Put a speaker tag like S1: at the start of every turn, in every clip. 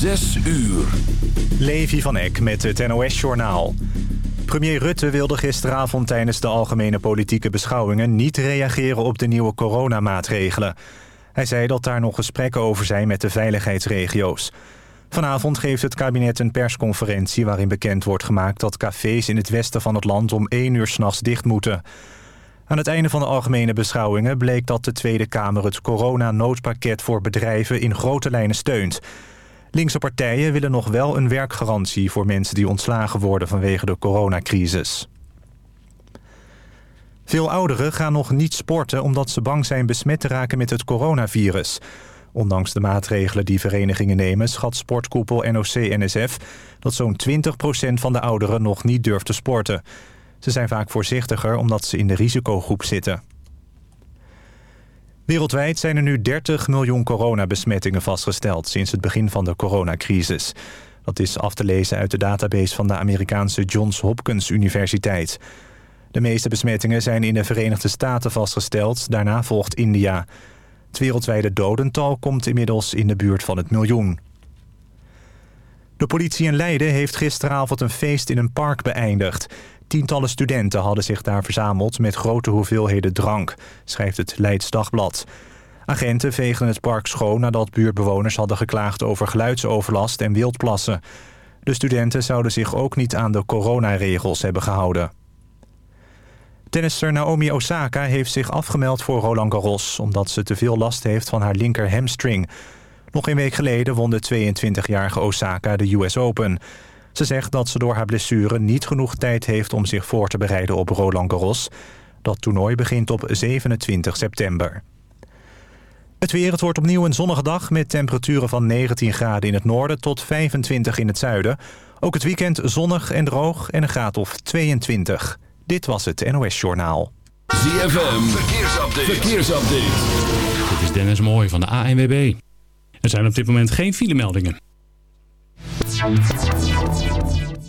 S1: Zes uur.
S2: Levi van Eck met het NOS-journaal. Premier Rutte wilde gisteravond tijdens de algemene politieke beschouwingen... niet reageren op de nieuwe coronamaatregelen. Hij zei dat daar nog gesprekken over zijn met de veiligheidsregio's. Vanavond geeft het kabinet een persconferentie waarin bekend wordt gemaakt... dat cafés in het westen van het land om één uur s'nachts dicht moeten... Aan het einde van de algemene beschouwingen bleek dat de Tweede Kamer het coronanoodpakket voor bedrijven in grote lijnen steunt. Linkse partijen willen nog wel een werkgarantie voor mensen die ontslagen worden vanwege de coronacrisis. Veel ouderen gaan nog niet sporten omdat ze bang zijn besmet te raken met het coronavirus. Ondanks de maatregelen die verenigingen nemen... schat sportkoepel NOC-NSF dat zo'n 20% van de ouderen nog niet durft te sporten. Ze zijn vaak voorzichtiger omdat ze in de risicogroep zitten. Wereldwijd zijn er nu 30 miljoen coronabesmettingen vastgesteld... sinds het begin van de coronacrisis. Dat is af te lezen uit de database van de Amerikaanse Johns Hopkins Universiteit. De meeste besmettingen zijn in de Verenigde Staten vastgesteld. Daarna volgt India. Het wereldwijde dodental komt inmiddels in de buurt van het miljoen. De politie in Leiden heeft gisteravond een feest in een park beëindigd. Tientallen studenten hadden zich daar verzameld met grote hoeveelheden drank, schrijft het Leids Dagblad. Agenten vegen het park schoon nadat buurtbewoners hadden geklaagd over geluidsoverlast en wildplassen. De studenten zouden zich ook niet aan de coronaregels hebben gehouden. Tennister Naomi Osaka heeft zich afgemeld voor Roland Garros... omdat ze te veel last heeft van haar linker hamstring. Nog een week geleden won de 22-jarige Osaka de US Open... Ze zegt dat ze door haar blessure niet genoeg tijd heeft om zich voor te bereiden op Roland Garros. Dat toernooi begint op 27 september. Het weer, het wordt opnieuw een zonnige dag met temperaturen van 19 graden in het noorden tot 25 in het zuiden. Ook het weekend zonnig en droog en een graad of 22. Dit was het NOS Journaal.
S1: ZFM, verkeersupdate. verkeersupdate.
S3: Dit is Dennis Mooij van de ANWB. Er zijn op dit moment geen filemeldingen.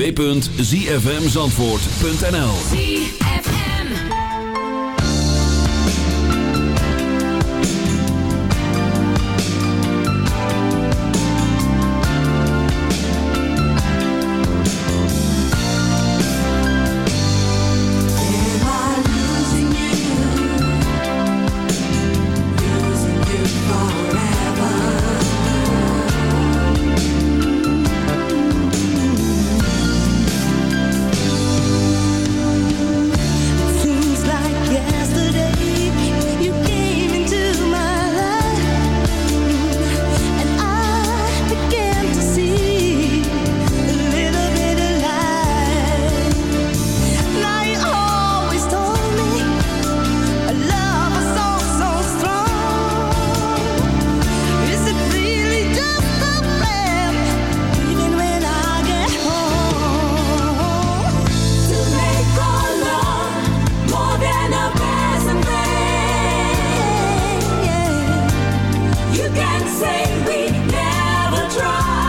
S4: www.zfmzandvoort.nl
S5: we never
S4: try.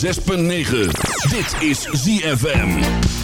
S1: 106.9. Dit is ZFM.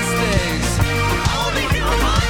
S5: mistakes. I only
S6: knew my